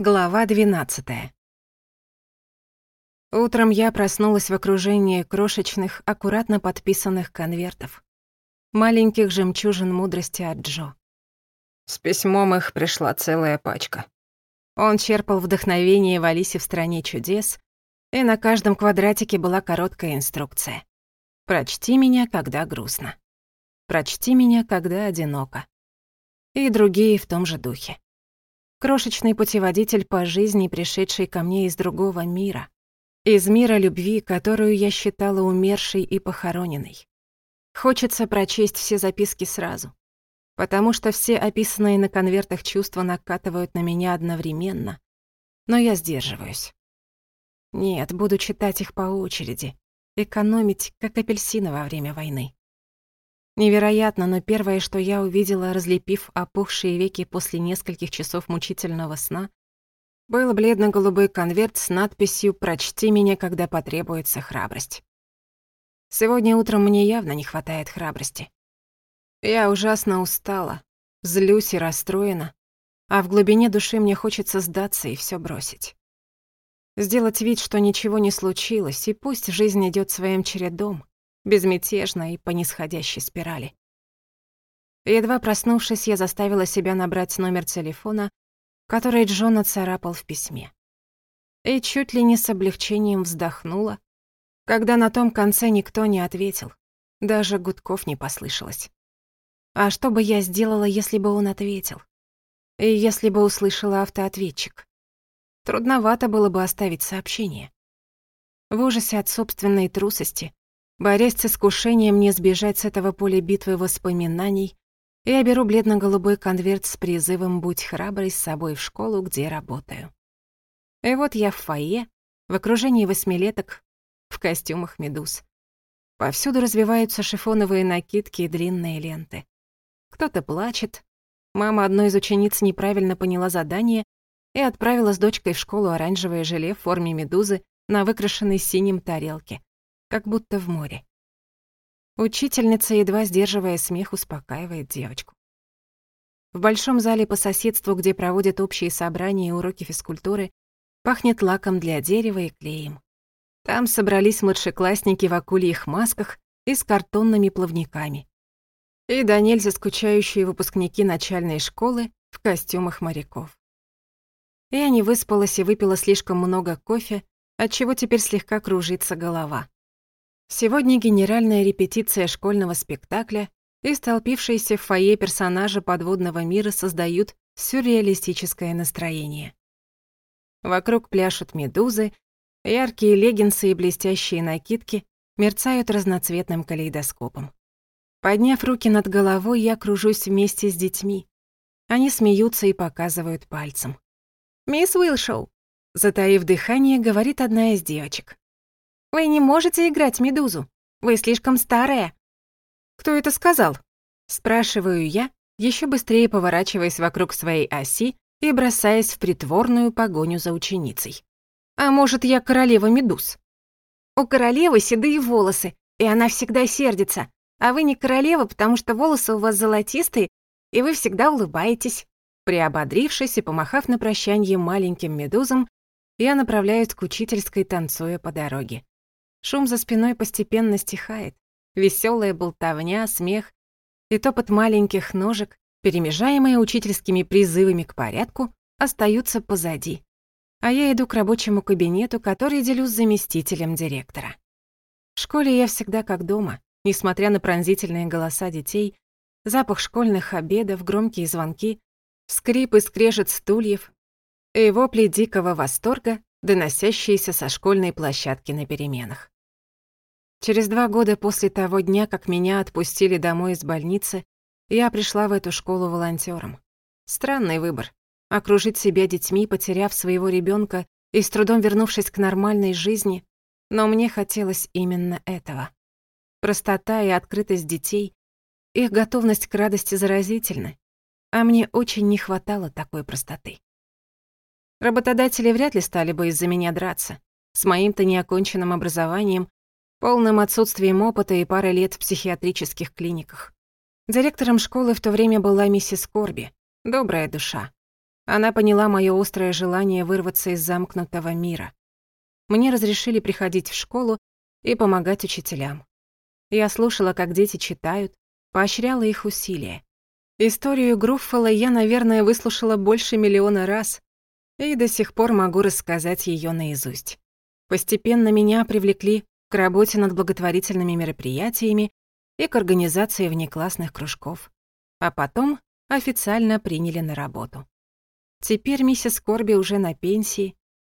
Глава 12. Утром я проснулась в окружении крошечных, аккуратно подписанных конвертов. Маленьких жемчужин мудрости от Джо. С письмом их пришла целая пачка. Он черпал вдохновение в Алисе в «Стране чудес», и на каждом квадратике была короткая инструкция. «Прочти меня, когда грустно». «Прочти меня, когда одиноко». И другие в том же духе крошечный путеводитель по жизни, пришедший ко мне из другого мира, из мира любви, которую я считала умершей и похороненной. Хочется прочесть все записки сразу, потому что все описанные на конвертах чувства накатывают на меня одновременно, но я сдерживаюсь. Нет, буду читать их по очереди, экономить, как апельсины во время войны. Невероятно, но первое, что я увидела, разлепив опухшие веки после нескольких часов мучительного сна, был бледно-голубой конверт с надписью «Прочти меня, когда потребуется храбрость». Сегодня утром мне явно не хватает храбрости. Я ужасно устала, злюсь и расстроена, а в глубине души мне хочется сдаться и все бросить. Сделать вид, что ничего не случилось, и пусть жизнь идет своим чередом, безмятежно и по нисходящей спирали. Едва проснувшись, я заставила себя набрать номер телефона, который Джон оцарапал в письме. И чуть ли не с облегчением вздохнула, когда на том конце никто не ответил, даже гудков не послышалось. А что бы я сделала, если бы он ответил? И если бы услышала автоответчик? Трудновато было бы оставить сообщение. В ужасе от собственной трусости Борясь с искушением не сбежать с этого поля битвы воспоминаний, я беру бледно-голубой конверт с призывом «Будь храброй с собой в школу, где работаю». И вот я в фойе, в окружении восьмилеток, в костюмах медуз. Повсюду развиваются шифоновые накидки и длинные ленты. Кто-то плачет. Мама одной из учениц неправильно поняла задание и отправила с дочкой в школу оранжевое желе в форме медузы на выкрашенной синим тарелке как будто в море. Учительница, едва сдерживая смех, успокаивает девочку. В большом зале по соседству, где проводят общие собрания и уроки физкультуры, пахнет лаком для дерева и клеем. Там собрались младшеклассники в акульих масках и с картонными плавниками. И до нельзя скучающие выпускники начальной школы в костюмах моряков. Я не выспалась и выпила слишком много кофе, отчего теперь слегка кружится голова. Сегодня генеральная репетиция школьного спектакля и столпившиеся в фойе персонажи подводного мира создают сюрреалистическое настроение. Вокруг пляшут медузы, яркие леггинсы и блестящие накидки мерцают разноцветным калейдоскопом. Подняв руки над головой, я кружусь вместе с детьми. Они смеются и показывают пальцем. «Мисс Уилшоу!» Затаив дыхание, говорит одна из девочек. Вы не можете играть медузу. Вы слишком старая. Кто это сказал? Спрашиваю я, еще быстрее поворачиваясь вокруг своей оси и бросаясь в притворную погоню за ученицей. А может, я королева медуз? У королевы седые волосы, и она всегда сердится. А вы не королева, потому что волосы у вас золотистые, и вы всегда улыбаетесь. Приободрившись и помахав на прощание маленьким медузам, я направляюсь к учительской, танцуя по дороге. Шум за спиной постепенно стихает. Веселая болтовня, смех и топот маленьких ножек, перемежаемые учительскими призывами к порядку, остаются позади. А я иду к рабочему кабинету, который делю с заместителем директора. В школе я всегда как дома, несмотря на пронзительные голоса детей, запах школьных обедов, громкие звонки, скрип и скрежет стульев и вопли дикого восторга, доносящиеся со школьной площадки на переменах. Через два года после того дня, как меня отпустили домой из больницы, я пришла в эту школу волонтером. Странный выбор. Окружить себя детьми, потеряв своего ребенка и с трудом вернувшись к нормальной жизни, но мне хотелось именно этого. Простота и открытость детей, их готовность к радости заразительны, а мне очень не хватало такой простоты. Работодатели вряд ли стали бы из-за меня драться. С моим-то неоконченным образованием полным отсутствием опыта и пары лет в психиатрических клиниках. Директором школы в то время была миссис Корби, добрая душа. Она поняла мое острое желание вырваться из замкнутого мира. Мне разрешили приходить в школу и помогать учителям. Я слушала, как дети читают, поощряла их усилия. Историю Груффала я, наверное, выслушала больше миллиона раз и до сих пор могу рассказать ее наизусть. Постепенно меня привлекли к работе над благотворительными мероприятиями и к организации внеклассных кружков. А потом официально приняли на работу. Теперь миссис Корби уже на пенсии,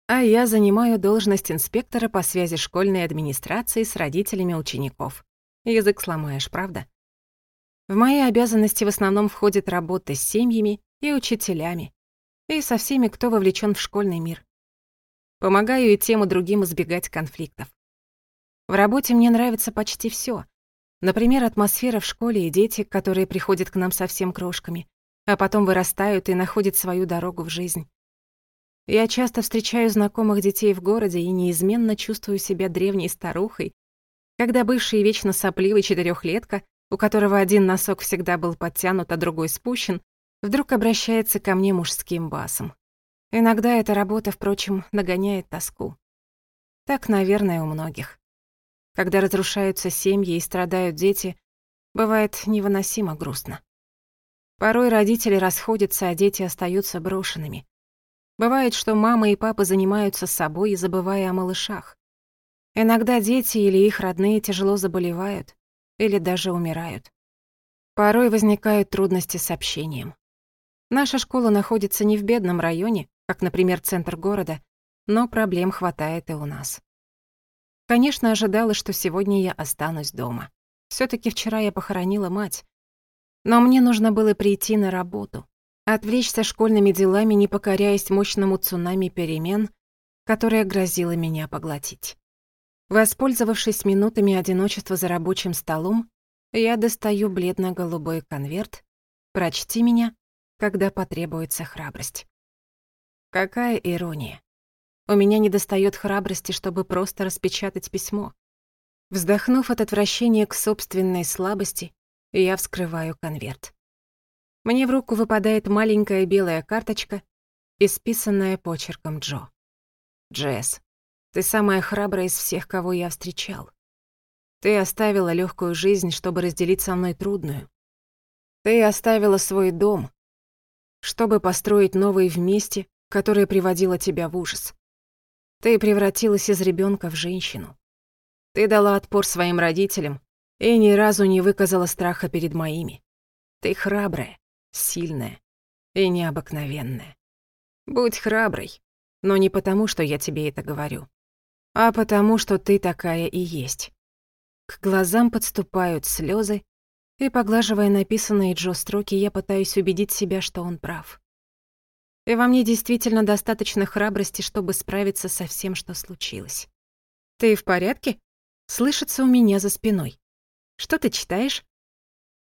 а я занимаю должность инспектора по связи школьной администрации с родителями учеников. Язык сломаешь, правда? В мои обязанности в основном входит работа с семьями и учителями, и со всеми, кто вовлечен в школьный мир. Помогаю и тем и другим избегать конфликтов. В работе мне нравится почти все. Например, атмосфера в школе и дети, которые приходят к нам совсем крошками, а потом вырастают и находят свою дорогу в жизнь. Я часто встречаю знакомых детей в городе и неизменно чувствую себя древней старухой, когда бывший вечно сопливый четырехлетка, у которого один носок всегда был подтянут, а другой спущен, вдруг обращается ко мне мужским басом. Иногда эта работа, впрочем, нагоняет тоску. Так, наверное, у многих. Когда разрушаются семьи и страдают дети, бывает невыносимо грустно. Порой родители расходятся, а дети остаются брошенными. Бывает, что мама и папа занимаются собой, и забывая о малышах. Иногда дети или их родные тяжело заболевают или даже умирают. Порой возникают трудности с общением. Наша школа находится не в бедном районе, как, например, центр города, но проблем хватает и у нас. Конечно, ожидала, что сегодня я останусь дома. все таки вчера я похоронила мать. Но мне нужно было прийти на работу, отвлечься школьными делами, не покоряясь мощному цунами перемен, которое грозило меня поглотить. Воспользовавшись минутами одиночества за рабочим столом, я достаю бледно-голубой конверт. Прочти меня, когда потребуется храбрость. Какая ирония. У меня недостает храбрости, чтобы просто распечатать письмо. Вздохнув от отвращения к собственной слабости, я вскрываю конверт. Мне в руку выпадает маленькая белая карточка, исписанная почерком Джо. «Джесс, ты самая храбрая из всех, кого я встречал. Ты оставила легкую жизнь, чтобы разделить со мной трудную. Ты оставила свой дом, чтобы построить новые вместе, которые приводило тебя в ужас. Ты превратилась из ребенка в женщину. Ты дала отпор своим родителям и ни разу не выказала страха перед моими. Ты храбрая, сильная и необыкновенная. Будь храброй, но не потому, что я тебе это говорю, а потому, что ты такая и есть. К глазам подступают слезы, и, поглаживая написанные Джо строки, я пытаюсь убедить себя, что он прав. И во мне действительно достаточно храбрости, чтобы справиться со всем, что случилось. «Ты в порядке?» Слышится у меня за спиной. «Что ты читаешь?»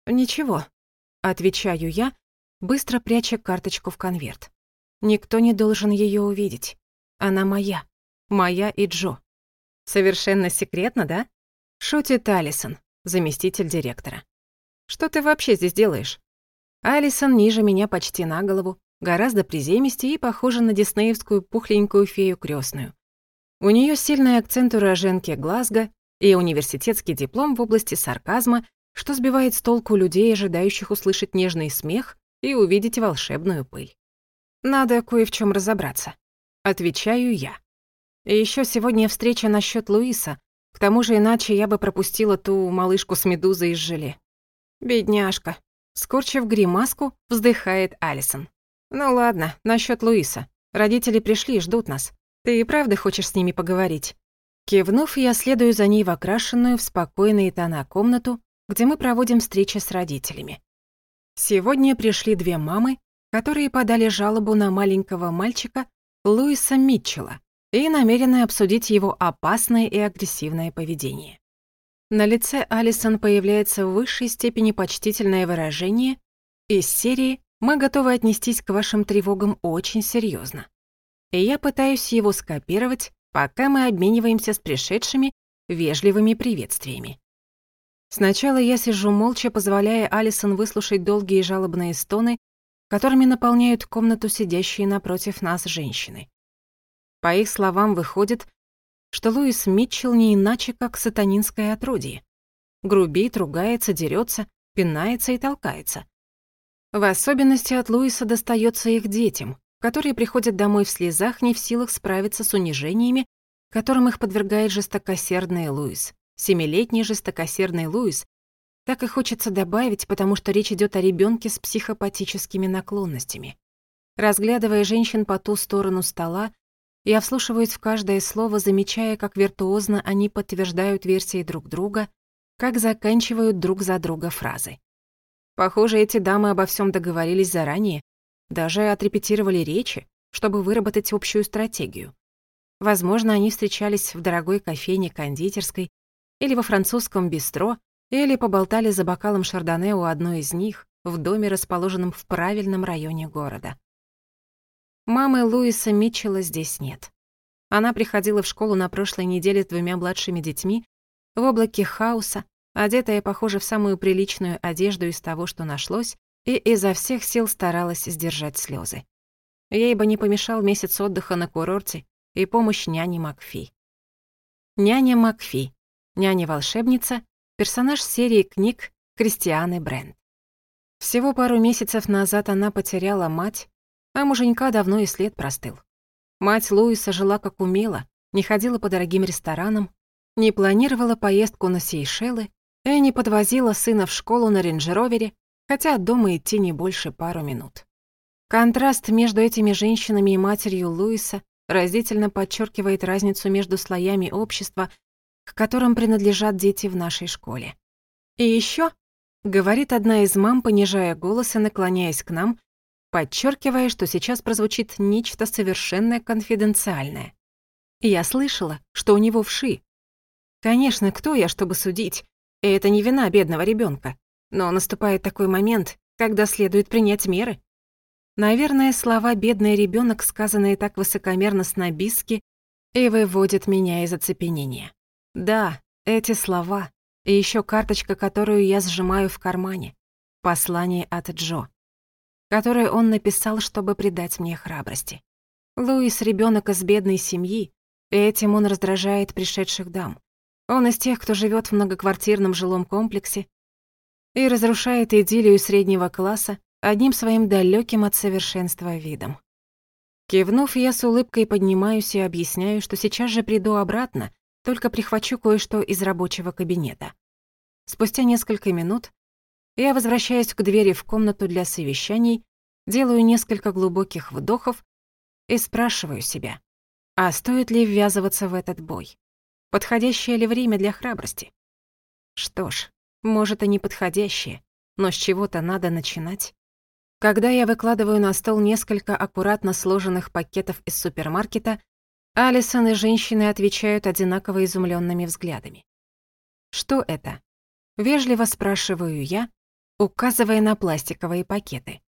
«Ничего», — отвечаю я, быстро пряча карточку в конверт. «Никто не должен ее увидеть. Она моя. Моя и Джо». «Совершенно секретно, да?» Шутит Алисон, заместитель директора. «Что ты вообще здесь делаешь?» Алисон ниже меня почти на голову, гораздо приземистее и похожа на диснеевскую пухленькую фею крестную. У нее сильный акцент уроженки Глазго и университетский диплом в области сарказма, что сбивает с толку людей, ожидающих услышать нежный смех и увидеть волшебную пыль. Надо кое в чем разобраться. Отвечаю я. Еще сегодня встреча насчет Луиса. К тому же иначе я бы пропустила ту малышку с медузой из желе. Бедняжка. Скорчив гримаску, вздыхает Алисон. «Ну ладно, насчет Луиса. Родители пришли и ждут нас. Ты и правда хочешь с ними поговорить?» Кивнув, я следую за ней в окрашенную в спокойные тона комнату, где мы проводим встречи с родителями. Сегодня пришли две мамы, которые подали жалобу на маленького мальчика Луиса Митчелла и намерены обсудить его опасное и агрессивное поведение. На лице Алисон появляется в высшей степени почтительное выражение из серии мы готовы отнестись к вашим тревогам очень серьезно. И я пытаюсь его скопировать, пока мы обмениваемся с пришедшими вежливыми приветствиями. Сначала я сижу молча, позволяя Алисон выслушать долгие жалобные стоны, которыми наполняют комнату сидящие напротив нас женщины. По их словам, выходит, что Луис Митчелл не иначе, как сатанинское отродье. Грубит, ругается, дерется, пинается и толкается. В особенности от Луиса достается их детям, которые приходят домой в слезах, не в силах справиться с унижениями, которым их подвергает жестокосердный Луис. Семилетний жестокосердный Луис. Так и хочется добавить, потому что речь идет о ребенке с психопатическими наклонностями. Разглядывая женщин по ту сторону стола, я вслушиваюсь в каждое слово, замечая, как виртуозно они подтверждают версии друг друга, как заканчивают друг за друга фразы. Похоже, эти дамы обо всем договорились заранее, даже отрепетировали речи, чтобы выработать общую стратегию. Возможно, они встречались в дорогой кофейне-кондитерской или во французском бистро, или поболтали за бокалом шардоне у одной из них в доме, расположенном в правильном районе города. Мамы Луиса Митчелла здесь нет. Она приходила в школу на прошлой неделе с двумя младшими детьми в облаке хаоса, одетая, похоже, в самую приличную одежду из того, что нашлось, и изо всех сил старалась сдержать слезы. Ей бы не помешал месяц отдыха на курорте и помощь няни Макфи. Няня Макфи, няня-волшебница, персонаж серии книг Кристианы Брент. Всего пару месяцев назад она потеряла мать, а муженька давно и след простыл. Мать Луиса жила как умела, не ходила по дорогим ресторанам, не планировала поездку на Сейшелы Эни подвозила сына в школу на рейнджеровере, хотя дома идти не больше пару минут. Контраст между этими женщинами и матерью Луиса разительно подчеркивает разницу между слоями общества, к которым принадлежат дети в нашей школе. И еще, говорит одна из мам, понижая голос и наклоняясь к нам, подчеркивая, что сейчас прозвучит нечто совершенно конфиденциальное. Я слышала, что у него вши. Конечно, кто я, чтобы судить, и это не вина бедного ребенка. Но наступает такой момент, когда следует принять меры. Наверное, слова «бедный ребенок, сказанные так высокомерно снобистски, и выводят меня из оцепенения. Да, эти слова, и еще карточка, которую я сжимаю в кармане. Послание от Джо, которое он написал, чтобы придать мне храбрости. Луис — ребенок из бедной семьи, и этим он раздражает пришедших дам. Он из тех, кто живет в многоквартирном жилом комплексе и разрушает идиллию среднего класса одним своим далёким от совершенства видом. Кивнув, я с улыбкой поднимаюсь и объясняю, что сейчас же приду обратно, только прихвачу кое-что из рабочего кабинета. Спустя несколько минут я возвращаюсь к двери в комнату для совещаний, делаю несколько глубоких вдохов и спрашиваю себя, а стоит ли ввязываться в этот бой? подходящее ли время для храбрости? Что ж, может и не подходящее, но с чего-то надо начинать. Когда я выкладываю на стол несколько аккуратно сложенных пакетов из супермаркета, Алисон и женщины отвечают одинаково изумленными взглядами. «Что это?» — вежливо спрашиваю я, указывая на пластиковые пакеты.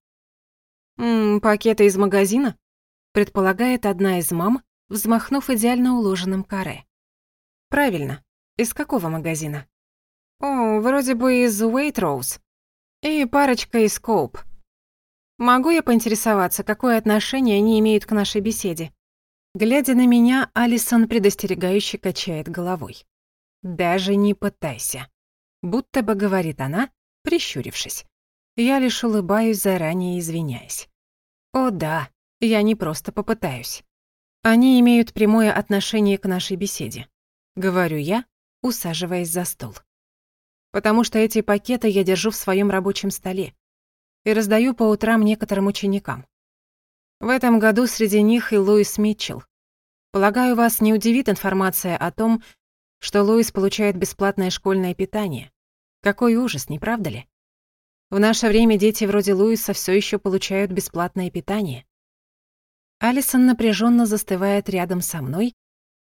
«М «Пакеты из магазина?» — предполагает одна из мам, взмахнув идеально уложенным каре. Правильно. Из какого магазина? О, вроде бы из Waitrose. И парочка из Coop. Могу я поинтересоваться, какое отношение они имеют к нашей беседе? Глядя на меня, Алисон предостерегающе качает головой. «Даже не пытайся», — будто бы говорит она, прищурившись. Я лишь улыбаюсь, заранее извиняясь. «О да, я не просто попытаюсь. Они имеют прямое отношение к нашей беседе. Говорю я, усаживаясь за стол. Потому что эти пакеты я держу в своем рабочем столе и раздаю по утрам некоторым ученикам. В этом году среди них и Луис Митчелл. Полагаю, вас не удивит информация о том, что Луис получает бесплатное школьное питание. Какой ужас, не правда ли? В наше время дети вроде Луиса все еще получают бесплатное питание. Алисон напряженно застывает рядом со мной,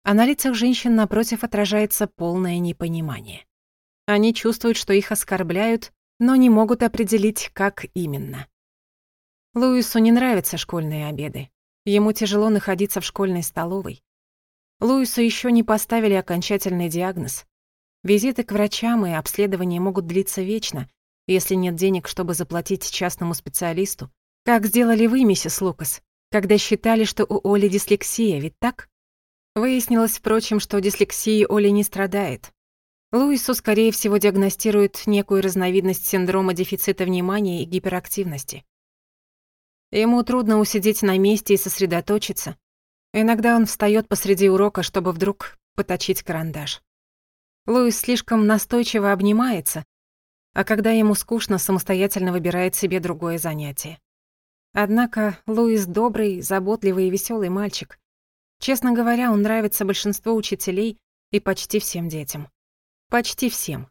а на лицах женщин напротив отражается полное непонимание. Они чувствуют, что их оскорбляют, но не могут определить, как именно. Луису не нравятся школьные обеды. Ему тяжело находиться в школьной столовой. Луису еще не поставили окончательный диагноз. Визиты к врачам и обследования могут длиться вечно, если нет денег, чтобы заплатить частному специалисту. Как сделали вы, миссис Лукас, когда считали, что у Оли дислексия, ведь так? Выяснилось, впрочем, что дислексии Оли не страдает. Луису, скорее всего, диагностирует некую разновидность синдрома дефицита внимания и гиперактивности. Ему трудно усидеть на месте и сосредоточиться. Иногда он встает посреди урока, чтобы вдруг поточить карандаш. Луис слишком настойчиво обнимается, а когда ему скучно, самостоятельно выбирает себе другое занятие. Однако Луис добрый, заботливый и веселый мальчик. Честно говоря, он нравится большинству учителей и почти всем детям. Почти всем.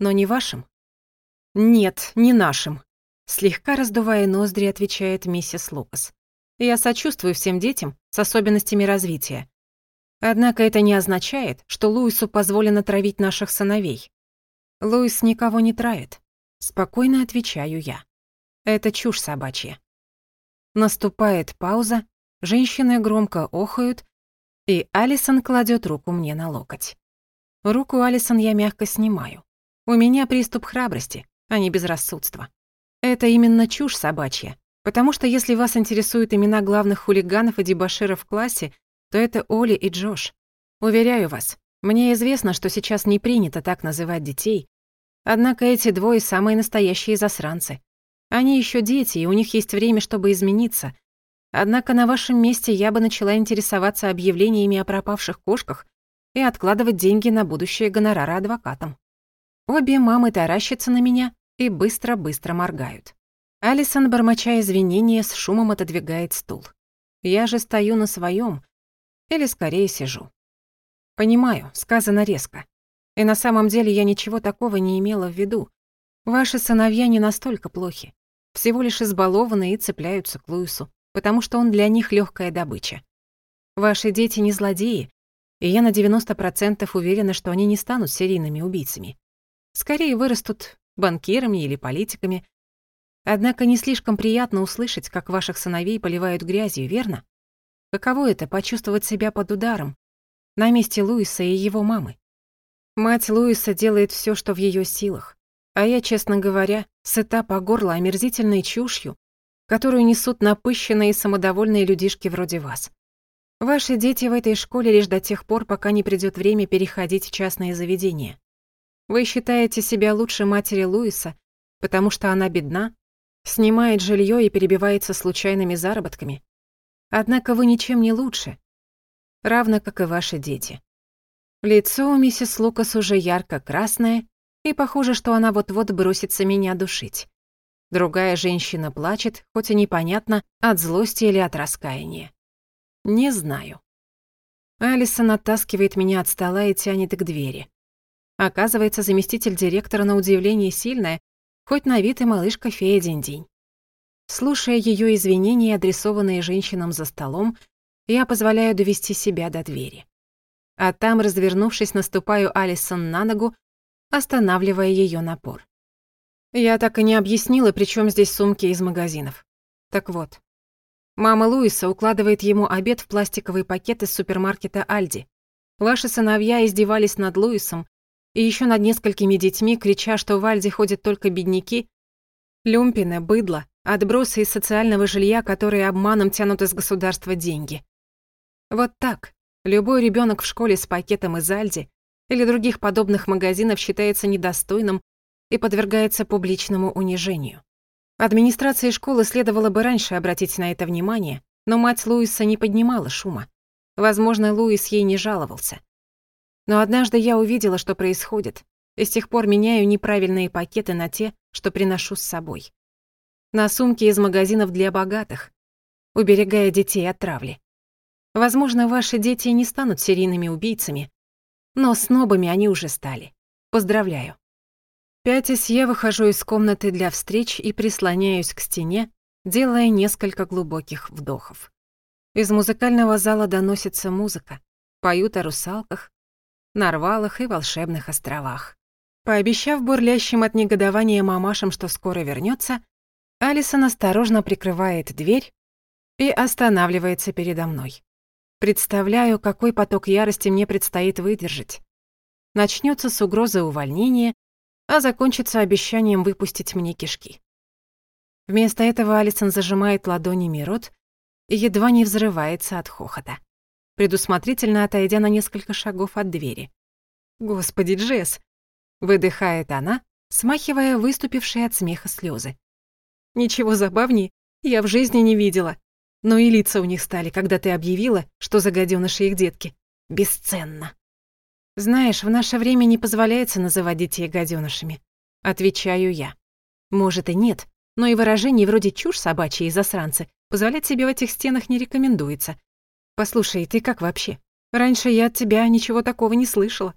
Но не вашим? Нет, не нашим. Слегка раздувая ноздри, отвечает миссис Лукас. Я сочувствую всем детям с особенностями развития. Однако это не означает, что Луису позволено травить наших сыновей. Луис никого не травит. Спокойно отвечаю я. Это чушь собачья. Наступает пауза, женщины громко охают, и Алисон кладет руку мне на локоть. Руку Алисон я мягко снимаю. У меня приступ храбрости, а не безрассудства. Это именно чушь собачья, потому что если вас интересуют имена главных хулиганов и дебоширов в классе, то это Оли и Джош. Уверяю вас, мне известно, что сейчас не принято так называть детей, однако эти двое самые настоящие засранцы. Они еще дети, и у них есть время, чтобы измениться, Однако на вашем месте я бы начала интересоваться объявлениями о пропавших кошках и откладывать деньги на будущее гонорара адвокатам. Обе мамы таращатся на меня и быстро-быстро моргают. Алисон, бормоча извинения, с шумом отодвигает стул. Я же стою на своем, или скорее сижу. Понимаю, сказано резко. И на самом деле я ничего такого не имела в виду. Ваши сыновья не настолько плохи. Всего лишь избалованы и цепляются к Луису потому что он для них легкая добыча. Ваши дети не злодеи, и я на 90% уверена, что они не станут серийными убийцами. Скорее вырастут банкирами или политиками. Однако не слишком приятно услышать, как ваших сыновей поливают грязью, верно? Каково это — почувствовать себя под ударом? На месте Луиса и его мамы. Мать Луиса делает все, что в ее силах. А я, честно говоря, сыта по горло омерзительной чушью, которую несут напыщенные и самодовольные людишки вроде вас. Ваши дети в этой школе лишь до тех пор, пока не придет время переходить в частные заведения. Вы считаете себя лучше матери Луиса, потому что она бедна, снимает жилье и перебивается случайными заработками. Однако вы ничем не лучше, равно как и ваши дети. Лицо у миссис Лукас уже ярко-красное, и похоже, что она вот-вот бросится меня душить. Другая женщина плачет, хоть и непонятно, от злости или от раскаяния. Не знаю. Алисон оттаскивает меня от стола и тянет к двери. Оказывается, заместитель директора на удивление сильная, хоть на вид и малышка фея день-день. Слушая ее извинения, адресованные женщинам за столом, я позволяю довести себя до двери. А там, развернувшись, наступаю Алисон на ногу, останавливая ее напор. Я так и не объяснила, при чем здесь сумки из магазинов. Так вот, мама Луиса укладывает ему обед в пластиковый пакет из супермаркета «Альди». Ваши сыновья издевались над Луисом и еще над несколькими детьми, крича, что в «Альди» ходят только бедняки, люмпины, быдло, отбросы из социального жилья, которые обманом тянут из государства деньги. Вот так. Любой ребенок в школе с пакетом из «Альди» или других подобных магазинов считается недостойным и подвергается публичному унижению. Администрации школы следовало бы раньше обратить на это внимание, но мать Луиса не поднимала шума. Возможно, Луис ей не жаловался. Но однажды я увидела, что происходит, и с тех пор меняю неправильные пакеты на те, что приношу с собой. На сумки из магазинов для богатых, уберегая детей от травли. Возможно, ваши дети не станут серийными убийцами, но снобами они уже стали. Поздравляю. Пятясь, я выхожу из комнаты для встреч и прислоняюсь к стене, делая несколько глубоких вдохов. Из музыкального зала доносится музыка. Поют о русалках, нарвалах и волшебных островах. Пообещав бурлящим от негодования мамашам, что скоро вернется, Алисон осторожно прикрывает дверь и останавливается передо мной. Представляю, какой поток ярости мне предстоит выдержать. Начнется с угрозы увольнения а закончится обещанием выпустить мне кишки. Вместо этого Алисон зажимает ладонями рот и едва не взрывается от хохота, предусмотрительно отойдя на несколько шагов от двери. «Господи, Джесс!» — выдыхает она, смахивая выступившие от смеха слезы. «Ничего забавней я в жизни не видела. Но и лица у них стали, когда ты объявила, что загадёныши их детки. Бесценно!» «Знаешь, в наше время не позволяется называть детей гадёнышами», — отвечаю я. «Может и нет, но и выражений вроде «чушь собачья» и «засранцы» позволять себе в этих стенах не рекомендуется. Послушай, ты как вообще? Раньше я от тебя ничего такого не слышала».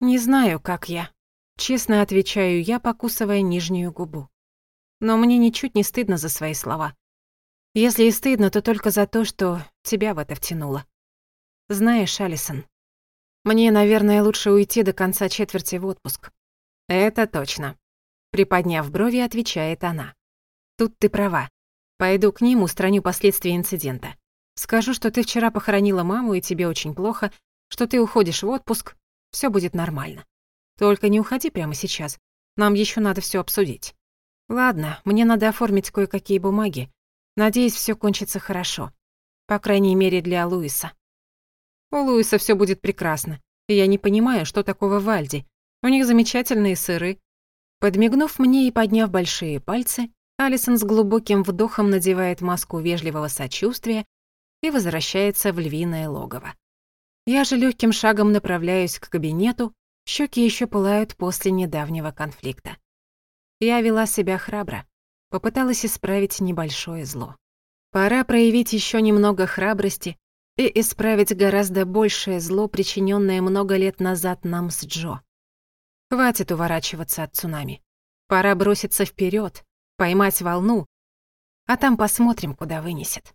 «Не знаю, как я», — честно отвечаю я, покусывая нижнюю губу. Но мне ничуть не стыдно за свои слова. Если и стыдно, то только за то, что тебя в это втянуло. Знаешь, Алисон, мне, наверное, лучше уйти до конца четверти в отпуск. Это точно. Приподняв брови, отвечает она. Тут ты права. Пойду к ним, устраню последствия инцидента. Скажу, что ты вчера похоронила маму и тебе очень плохо, что ты уходишь в отпуск, все будет нормально. Только не уходи прямо сейчас, нам еще надо все обсудить. Ладно, мне надо оформить кое-какие бумаги. Надеюсь, все кончится хорошо. По крайней мере, для Луиса. У Луиса все будет прекрасно, и я не понимаю, что такого в Альде. У них замечательные сыры». Подмигнув мне и подняв большие пальцы, Алисон с глубоким вдохом надевает маску вежливого сочувствия и возвращается в львиное логово. Я же легким шагом направляюсь к кабинету, щеки еще пылают после недавнего конфликта. Я вела себя храбро, попыталась исправить небольшое зло. Пора проявить еще немного храбрости и исправить гораздо большее зло, причиненное много лет назад нам с Джо. Хватит уворачиваться от цунами. Пора броситься вперед, поймать волну, а там посмотрим, куда вынесет.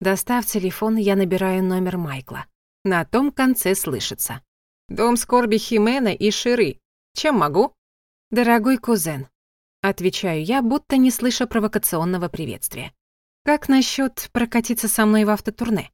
Достав телефон, я набираю номер Майкла. На том конце слышится. «Дом скорби Химена и Ширы. Чем могу?» «Дорогой кузен», — отвечаю я, будто не слыша провокационного приветствия. «Как насчет прокатиться со мной в автотурне?»